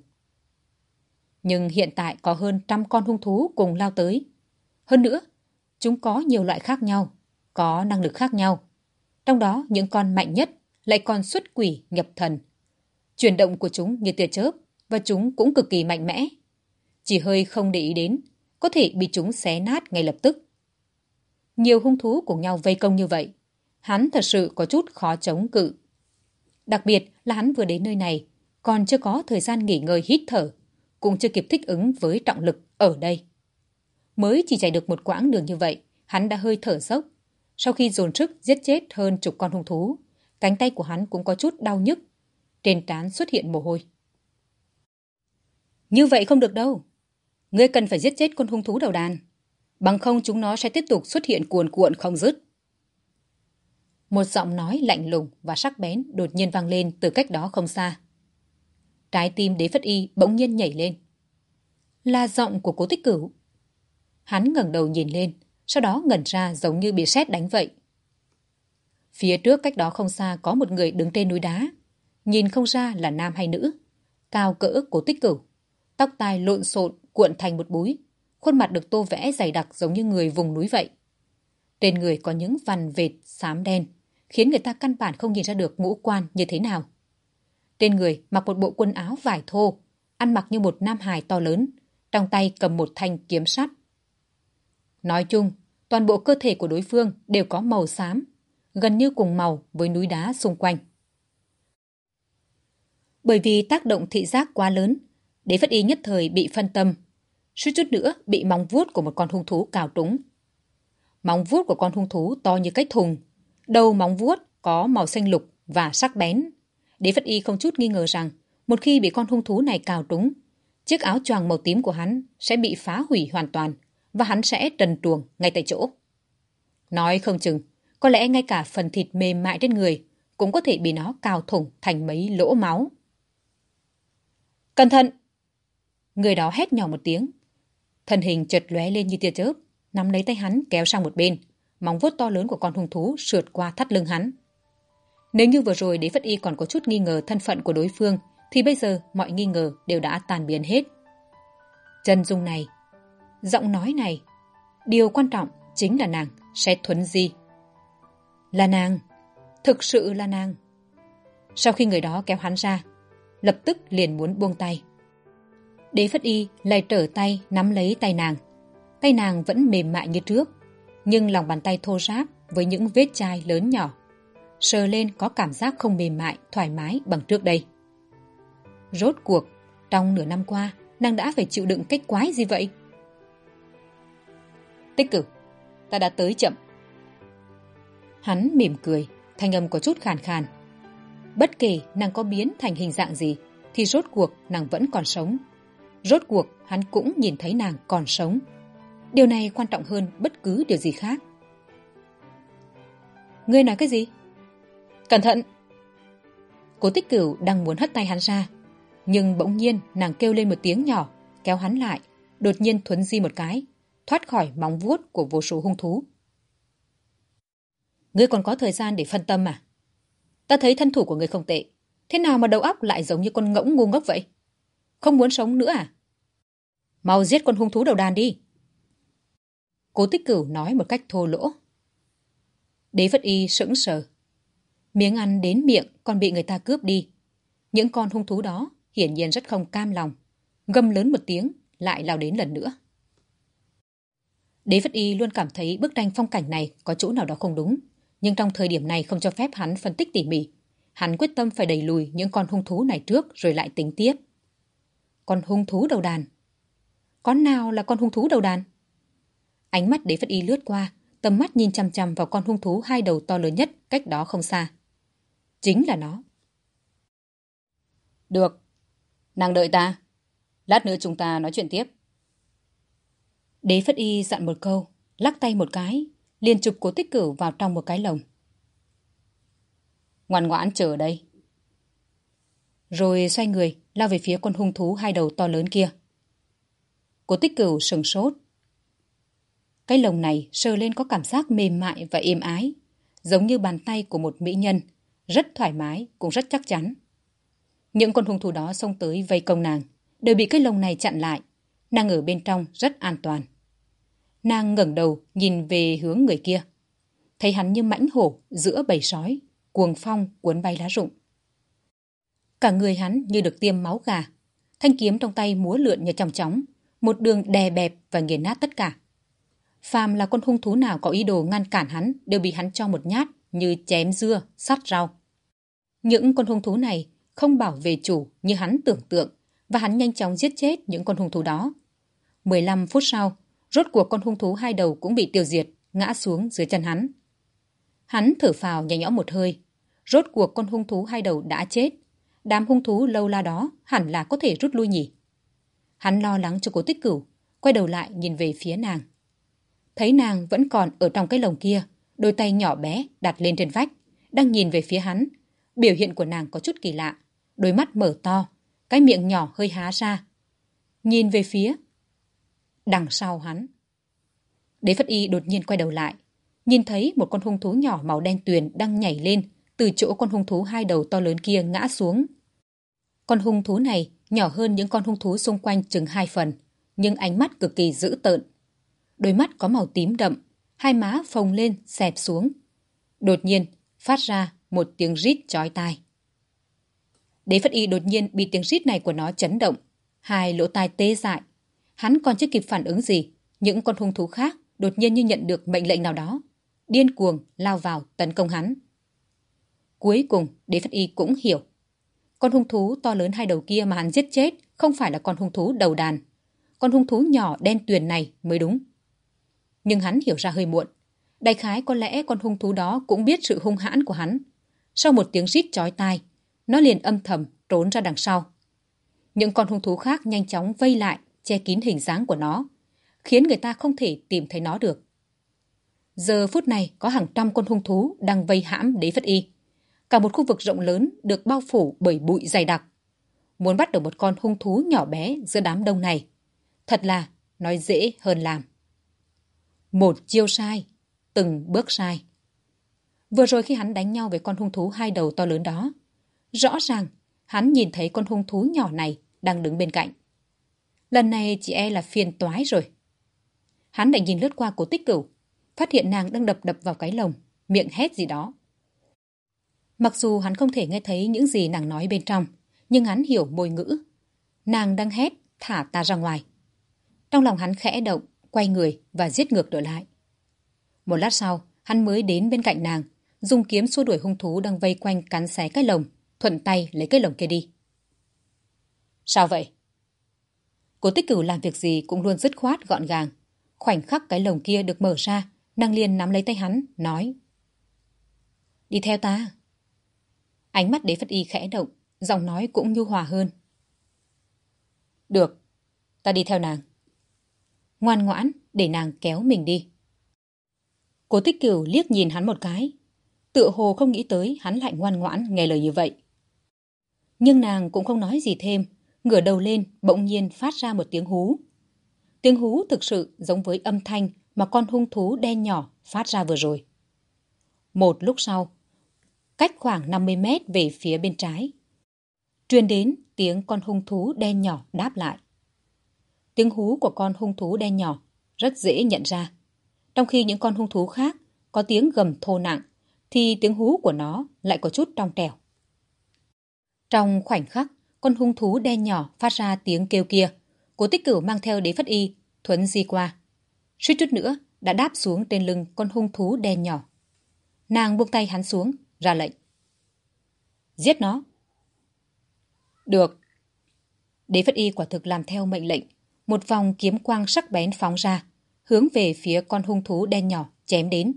Nhưng hiện tại có hơn trăm con hung thú cùng lao tới. Hơn nữa, chúng có nhiều loại khác nhau, có năng lực khác nhau. Trong đó những con mạnh nhất lại còn xuất quỷ nhập thần. Chuyển động của chúng như tia chớp và chúng cũng cực kỳ mạnh mẽ. Chỉ hơi không để ý đến, có thể bị chúng xé nát ngay lập tức. Nhiều hung thú cùng nhau vây công như vậy, hắn thật sự có chút khó chống cự. Đặc biệt là hắn vừa đến nơi này, còn chưa có thời gian nghỉ ngơi hít thở, cũng chưa kịp thích ứng với trọng lực ở đây. Mới chỉ chạy được một quãng đường như vậy, hắn đã hơi thở dốc. Sau khi dồn sức giết chết hơn chục con hung thú, cánh tay của hắn cũng có chút đau nhức. Trên trán xuất hiện mồ hôi. Như vậy không được đâu. Ngươi cần phải giết chết con hung thú đầu đàn. Bằng không chúng nó sẽ tiếp tục xuất hiện cuồn cuộn không dứt. Một giọng nói lạnh lùng và sắc bén đột nhiên vang lên từ cách đó không xa. Trái tim đế phất y bỗng nhiên nhảy lên. Là giọng của cố tích cửu. Hắn ngẩng đầu nhìn lên, sau đó ngẩn ra giống như bị sét đánh vậy. Phía trước cách đó không xa có một người đứng trên núi đá. Nhìn không ra là nam hay nữ. Cao cỡ cố tích cửu. Tóc tai lộn xộn, cuộn thành một búi, khuôn mặt được tô vẽ dày đặc giống như người vùng núi vậy. Trên người có những vằn vệt xám đen, khiến người ta căn bản không nhìn ra được ngũ quan như thế nào. Trên người mặc một bộ quần áo vải thô, ăn mặc như một nam hài to lớn, trong tay cầm một thanh kiếm sắt. Nói chung, toàn bộ cơ thể của đối phương đều có màu xám, gần như cùng màu với núi đá xung quanh. Bởi vì tác động thị giác quá lớn, Đế Phất Y nhất thời bị phân tâm, suýt chút nữa bị móng vuốt của một con hung thú cào trúng. Móng vuốt của con hung thú to như cái thùng, đầu móng vuốt có màu xanh lục và sắc bén. Đế Phất Y không chút nghi ngờ rằng một khi bị con hung thú này cào trúng, chiếc áo choàng màu tím của hắn sẽ bị phá hủy hoàn toàn và hắn sẽ trần truồng ngay tại chỗ. Nói không chừng, có lẽ ngay cả phần thịt mềm mại trên người cũng có thể bị nó cào thủng thành mấy lỗ máu. Cẩn thận! Người đó hét nhỏ một tiếng. Thân hình chợt lóe lên như tia chớp, nắm lấy tay hắn kéo sang một bên. Móng vuốt to lớn của con hung thú sượt qua thắt lưng hắn. Nếu như vừa rồi Đế Phất Y còn có chút nghi ngờ thân phận của đối phương, thì bây giờ mọi nghi ngờ đều đã tan biến hết. Chân dung này, giọng nói này, điều quan trọng chính là nàng sẽ thuấn di. Là nàng, thực sự là nàng. Sau khi người đó kéo hắn ra, lập tức liền muốn buông tay. Đế Phất Y lại trở tay nắm lấy tay nàng. Tay nàng vẫn mềm mại như trước, nhưng lòng bàn tay thô ráp với những vết chai lớn nhỏ. Sờ lên có cảm giác không mềm mại, thoải mái bằng trước đây. Rốt cuộc, trong nửa năm qua, nàng đã phải chịu đựng cách quái gì vậy? Tích cực, ta đã tới chậm. Hắn mỉm cười, thanh âm có chút khàn khàn. Bất kể nàng có biến thành hình dạng gì, thì rốt cuộc nàng vẫn còn sống. Rốt cuộc hắn cũng nhìn thấy nàng còn sống. Điều này quan trọng hơn bất cứ điều gì khác. Ngươi nói cái gì? Cẩn thận! Cố tích cửu đang muốn hất tay hắn ra. Nhưng bỗng nhiên nàng kêu lên một tiếng nhỏ, kéo hắn lại, đột nhiên thuấn di một cái, thoát khỏi móng vuốt của vô số hung thú. Ngươi còn có thời gian để phân tâm à? Ta thấy thân thủ của ngươi không tệ. Thế nào mà đầu óc lại giống như con ngỗng ngu ngốc vậy? Không muốn sống nữa à? Mau giết con hung thú đầu đàn đi. Cố tích cửu nói một cách thô lỗ. Đế Phất Y sững sờ. Miếng ăn đến miệng còn bị người ta cướp đi. Những con hung thú đó hiển nhiên rất không cam lòng. Gầm lớn một tiếng, lại lao đến lần nữa. Đế Phất Y luôn cảm thấy bức tranh phong cảnh này có chỗ nào đó không đúng, nhưng trong thời điểm này không cho phép hắn phân tích tỉ mỉ. Hắn quyết tâm phải đẩy lùi những con hung thú này trước rồi lại tính tiếp. Con hung thú đầu đàn. Con nào là con hung thú đầu đàn? Ánh mắt đế phất y lướt qua, tầm mắt nhìn chằm chằm vào con hung thú hai đầu to lớn nhất cách đó không xa. Chính là nó. Được. Nàng đợi ta. Lát nữa chúng ta nói chuyện tiếp. Đế phất y dặn một câu, lắc tay một cái, liền chụp cố tích cửu vào trong một cái lồng. Ngoan ngoãn chờ đây. Rồi xoay người, lao về phía con hung thú hai đầu to lớn kia. Cố tích cửu sừng sốt. Cái lồng này sờ lên có cảm giác mềm mại và êm ái, giống như bàn tay của một mỹ nhân, rất thoải mái, cũng rất chắc chắn. Những con hung thú đó xông tới vây công nàng, đều bị cái lồng này chặn lại. Nàng ở bên trong rất an toàn. Nàng ngẩng đầu nhìn về hướng người kia. Thấy hắn như mãnh hổ giữa bầy sói, cuồng phong cuốn bay lá rụng. Cả người hắn như được tiêm máu gà. Thanh kiếm trong tay múa lượn như trong chóng, một đường đè bẹp và nghiền nát tất cả. Phàm là con hung thú nào có ý đồ ngăn cản hắn đều bị hắn cho một nhát như chém dưa, sắt rau. Những con hung thú này không bảo vệ chủ như hắn tưởng tượng và hắn nhanh chóng giết chết những con hung thú đó. 15 phút sau, rốt cuộc con hung thú hai đầu cũng bị tiêu diệt, ngã xuống dưới chân hắn. Hắn thở phào nhẹ nhõm một hơi. Rốt cuộc con hung thú hai đầu đã chết. Đám hung thú lâu la đó hẳn là có thể rút lui nhỉ. Hắn lo lắng cho cô tích cửu, quay đầu lại nhìn về phía nàng. Thấy nàng vẫn còn ở trong cái lồng kia, đôi tay nhỏ bé đặt lên trên vách, đang nhìn về phía hắn. Biểu hiện của nàng có chút kỳ lạ, đôi mắt mở to, cái miệng nhỏ hơi há ra. Nhìn về phía đằng sau hắn. Đế Phất Y đột nhiên quay đầu lại, nhìn thấy một con hung thú nhỏ màu đen tuyền đang nhảy lên từ chỗ con hung thú hai đầu to lớn kia ngã xuống. Con hung thú này nhỏ hơn những con hung thú xung quanh chừng hai phần, nhưng ánh mắt cực kỳ dữ tợn. Đôi mắt có màu tím đậm, hai má phồng lên, xẹp xuống. Đột nhiên, phát ra một tiếng rít chói tai. Đế Phất Y đột nhiên bị tiếng rít này của nó chấn động. Hai lỗ tai tê dại. Hắn còn chưa kịp phản ứng gì. Những con hung thú khác đột nhiên như nhận được mệnh lệnh nào đó. Điên cuồng lao vào tấn công hắn. Cuối cùng, Đế Phất Y cũng hiểu. Con hung thú to lớn hai đầu kia mà hắn giết chết không phải là con hung thú đầu đàn. Con hung thú nhỏ đen tuyền này mới đúng. Nhưng hắn hiểu ra hơi muộn. Đại khái có lẽ con hung thú đó cũng biết sự hung hãn của hắn. Sau một tiếng rít chói tai, nó liền âm thầm trốn ra đằng sau. Những con hung thú khác nhanh chóng vây lại, che kín hình dáng của nó, khiến người ta không thể tìm thấy nó được. Giờ phút này có hàng trăm con hung thú đang vây hãm đế phất y. Cả một khu vực rộng lớn được bao phủ bởi bụi dày đặc. Muốn bắt được một con hung thú nhỏ bé giữa đám đông này, thật là nói dễ hơn làm. Một chiêu sai, từng bước sai. Vừa rồi khi hắn đánh nhau với con hung thú hai đầu to lớn đó, rõ ràng hắn nhìn thấy con hung thú nhỏ này đang đứng bên cạnh. Lần này chị e là phiền toái rồi. Hắn lại nhìn lướt qua cố tích cửu, phát hiện nàng đang đập đập vào cái lồng, miệng hét gì đó. Mặc dù hắn không thể nghe thấy những gì nàng nói bên trong, nhưng hắn hiểu môi ngữ. Nàng đang hét, thả ta ra ngoài. Trong lòng hắn khẽ động, quay người và giết ngược đổi lại. Một lát sau, hắn mới đến bên cạnh nàng, dùng kiếm xua đuổi hung thú đang vây quanh cắn xé cái lồng, thuận tay lấy cái lồng kia đi. Sao vậy? Cố tích cửu làm việc gì cũng luôn dứt khoát gọn gàng. Khoảnh khắc cái lồng kia được mở ra, nàng liền nắm lấy tay hắn, nói. Đi theo ta. Ánh mắt đế phất y khẽ động, giọng nói cũng nhu hòa hơn. Được, ta đi theo nàng. Ngoan ngoãn, để nàng kéo mình đi. Cố tích cửu liếc nhìn hắn một cái. Tựa hồ không nghĩ tới hắn lại ngoan ngoãn nghe lời như vậy. Nhưng nàng cũng không nói gì thêm, ngửa đầu lên bỗng nhiên phát ra một tiếng hú. Tiếng hú thực sự giống với âm thanh mà con hung thú đen nhỏ phát ra vừa rồi. Một lúc sau, cách khoảng 50 mét về phía bên trái, truyền đến tiếng con hung thú đen nhỏ đáp lại. Tiếng hú của con hung thú đen nhỏ rất dễ nhận ra. Trong khi những con hung thú khác có tiếng gầm thô nặng, thì tiếng hú của nó lại có chút trong trẻo. Trong khoảnh khắc, con hung thú đen nhỏ phát ra tiếng kêu kia. Cố tích cửu mang theo đế phất y, thuấn di qua. Suýt chút nữa đã đáp xuống trên lưng con hung thú đen nhỏ. Nàng buông tay hắn xuống, ra lệnh. Giết nó. Được. Đế phất y quả thực làm theo mệnh lệnh. Một vòng kiếm quang sắc bén phóng ra, hướng về phía con hung thú đen nhỏ chém đến.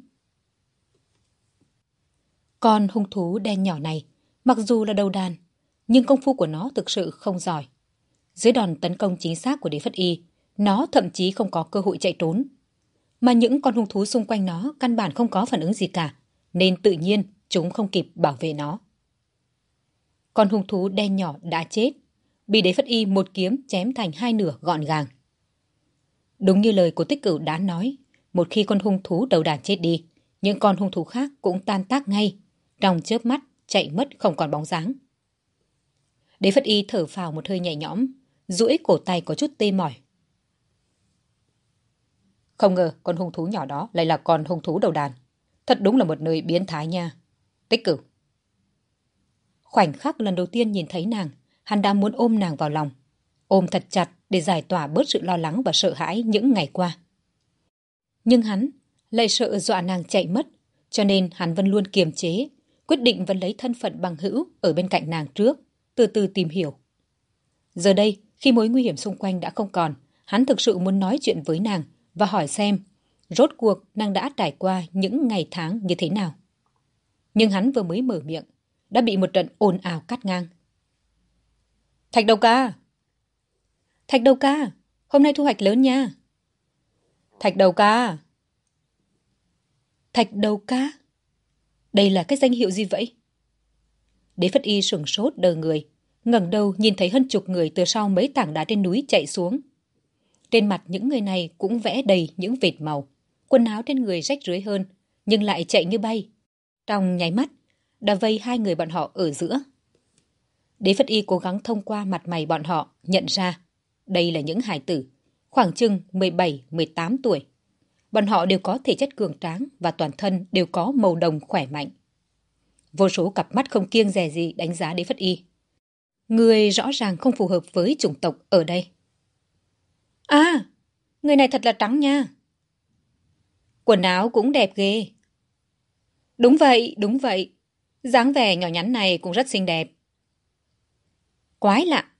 Con hung thú đen nhỏ này, mặc dù là đầu đàn, nhưng công phu của nó thực sự không giỏi. Dưới đòn tấn công chính xác của đế phất y, nó thậm chí không có cơ hội chạy trốn. Mà những con hung thú xung quanh nó căn bản không có phản ứng gì cả, nên tự nhiên chúng không kịp bảo vệ nó. Con hung thú đen nhỏ đã chết, bị đế phất y một kiếm chém thành hai nửa gọn gàng. Đúng như lời của tích cửu đã nói, một khi con hung thú đầu đàn chết đi, những con hung thú khác cũng tan tác ngay, trong chớp mắt chạy mất không còn bóng dáng. Đế Phất Y thở phào một hơi nhẹ nhõm, duỗi cổ tay có chút tê mỏi. Không ngờ con hung thú nhỏ đó lại là con hung thú đầu đàn. Thật đúng là một nơi biến thái nha. Tích cử. Khoảnh khắc lần đầu tiên nhìn thấy nàng, hắn đã muốn ôm nàng vào lòng. Ôm thật chặt để giải tỏa bớt sự lo lắng và sợ hãi những ngày qua. Nhưng hắn lại sợ dọa nàng chạy mất, cho nên hắn vẫn luôn kiềm chế, quyết định vẫn lấy thân phận bằng hữu ở bên cạnh nàng trước từ từ tìm hiểu. Giờ đây, khi mối nguy hiểm xung quanh đã không còn, hắn thực sự muốn nói chuyện với nàng và hỏi xem rốt cuộc nàng đã trải qua những ngày tháng như thế nào. Nhưng hắn vừa mới mở miệng, đã bị một trận ồn ào cắt ngang. Thạch đầu ca! Thạch đầu ca! Hôm nay thu hoạch lớn nha! Thạch đầu ca! Thạch đầu ca? Đây là cái danh hiệu gì vậy? Đế Phất Y sửng sốt đờ người, ngẩng đầu nhìn thấy hơn chục người từ sau mấy tảng đá trên núi chạy xuống. Trên mặt những người này cũng vẽ đầy những vệt màu, quần áo trên người rách rưới hơn, nhưng lại chạy như bay. Trong nháy mắt, đã vây hai người bọn họ ở giữa. Đế Phất Y cố gắng thông qua mặt mày bọn họ nhận ra đây là những hải tử, khoảng chừng mười bảy mười tám tuổi. Bọn họ đều có thể chất cường tráng và toàn thân đều có màu đồng khỏe mạnh. Vô số cặp mắt không kiêng dè gì đánh giá đế phất y. Người rõ ràng không phù hợp với chủng tộc ở đây. À, người này thật là trắng nha. Quần áo cũng đẹp ghê. Đúng vậy, đúng vậy. dáng vẻ nhỏ nhắn này cũng rất xinh đẹp. Quái lạ.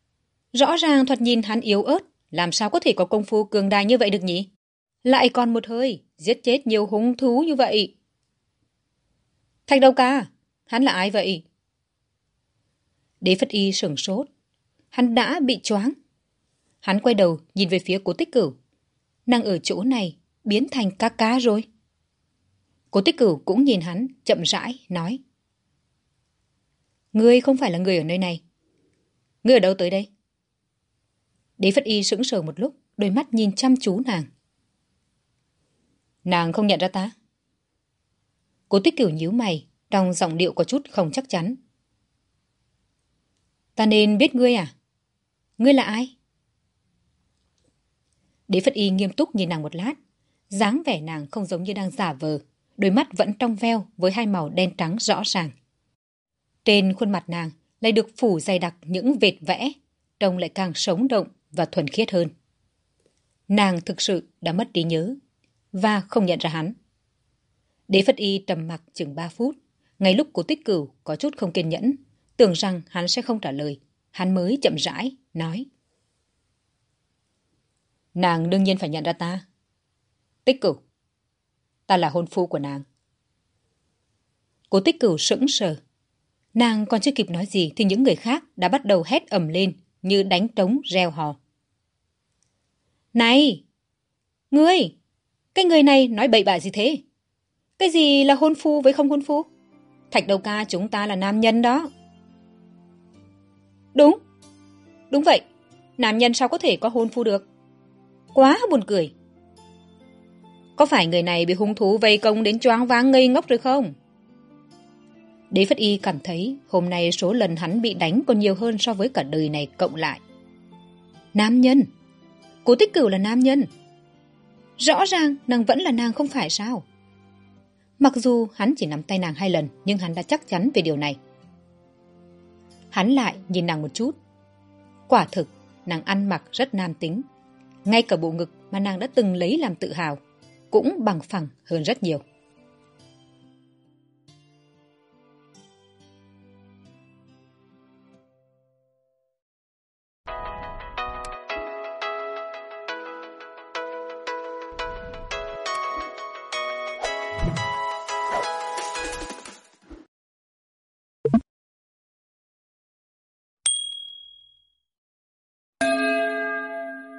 Rõ ràng thoạt nhìn hắn yếu ớt, làm sao có thể có công phu cường đại như vậy được nhỉ? Lại còn một hơi, giết chết nhiều hung thú như vậy. Thạch đâu ca, hắn là ai vậy? Đế Phất Y sửng sốt. Hắn đã bị choáng. Hắn quay đầu nhìn về phía cố tích cửu. Nàng ở chỗ này biến thành cá cá rồi. Cố tích cửu cũng nhìn hắn, chậm rãi, nói. Ngươi không phải là người ở nơi này. Ngươi ở đâu tới đây? Đế Phất Y sững sờ một lúc, đôi mắt nhìn chăm chú nàng. Nàng không nhận ra ta. Cố tích cửu nhíu mày, trong giọng điệu có chút không chắc chắn. Ta nên biết ngươi à? Ngươi là ai? Đế Phất Y nghiêm túc nhìn nàng một lát. dáng vẻ nàng không giống như đang giả vờ. Đôi mắt vẫn trong veo với hai màu đen trắng rõ ràng. Trên khuôn mặt nàng lại được phủ dày đặc những vệt vẽ, trông lại càng sống động và thuần khiết hơn. Nàng thực sự đã mất trí nhớ và không nhận ra hắn. Đế Phất Y trầm mặc chừng ba phút, ngay lúc cố tích cửu có chút không kiên nhẫn, tưởng rằng hắn sẽ không trả lời, hắn mới chậm rãi, nói. Nàng đương nhiên phải nhận ra ta. Tích cửu. Ta là hôn phu của nàng. Cố tích cửu sững sờ. Nàng còn chưa kịp nói gì thì những người khác đã bắt đầu hét ầm lên như đánh trống reo hò. Này! Ngươi! Cái người này nói bậy bạ gì thế? Cái gì là hôn phu với không hôn phu? Thạch đầu ca chúng ta là nam nhân đó. Đúng. Đúng vậy. Nam nhân sao có thể có hôn phu được? Quá buồn cười. Có phải người này bị hung thú vây công đến choáng váng ngây ngốc rồi không? Đế Phất Y cảm thấy hôm nay số lần hắn bị đánh còn nhiều hơn so với cả đời này cộng lại. Nam nhân. Cố tích cửu là nam nhân. Rõ ràng nàng vẫn là nàng không phải sao? Mặc dù hắn chỉ nắm tay nàng hai lần nhưng hắn đã chắc chắn về điều này. Hắn lại nhìn nàng một chút. Quả thực, nàng ăn mặc rất nam tính. Ngay cả bộ ngực mà nàng đã từng lấy làm tự hào cũng bằng phẳng hơn rất nhiều.